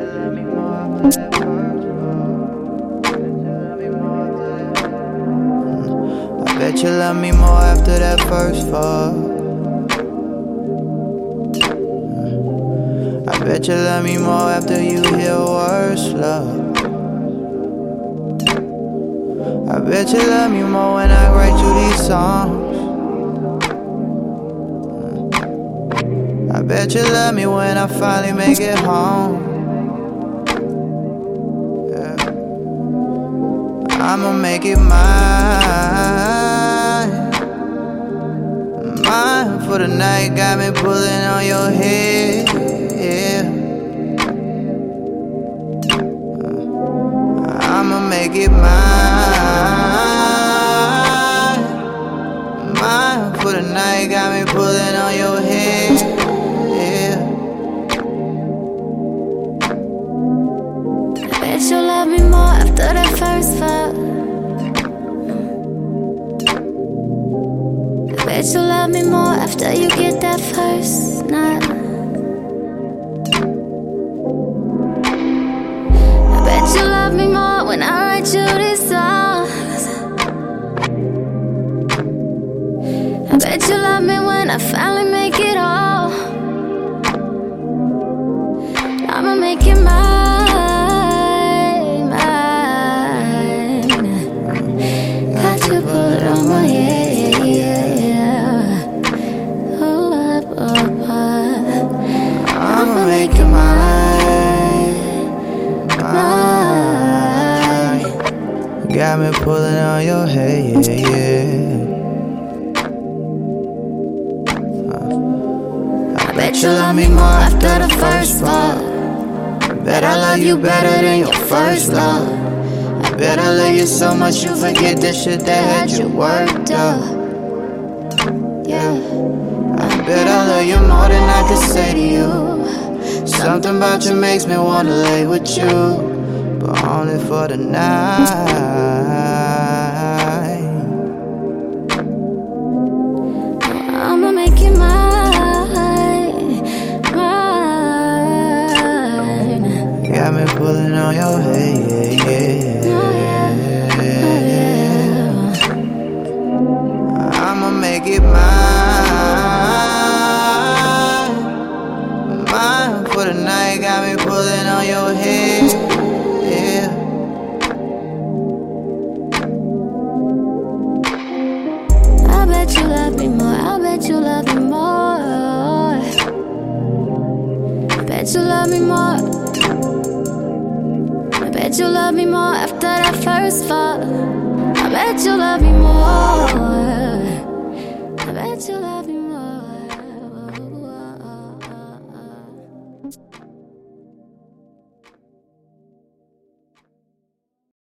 I bet you love me more after that first fall. I bet you love me more after you hear worse love. I bet you love me more when I write you these songs. I bet you love me when I finally make it home. I'ma make it mine. Mine for the night, got me pulling on your head. Yeah. I'ma make it mine. Mine for the night, got me pulling on your head. After you get that first nut. I bet you love me more when I write you these songs. I bet you love me when I finally make it all. I'ma make it mine, Got me pulling on your hair, yeah, yeah. I uh, Bet you love me more after the first fuck. Bet I love you better than your first love. I bet I love you so much you forget the shit that had you worked up. Yeah. I bet I love you more than I could say to you. Something about you makes me wanna lay with you, but only for the night. I'ma make it mine, mine. Got me pulling on your head, you love me more. I bet you love me more. I bet you love me more. I bet you love me more after that first fuck. I bet you love me more. I bet you love me more.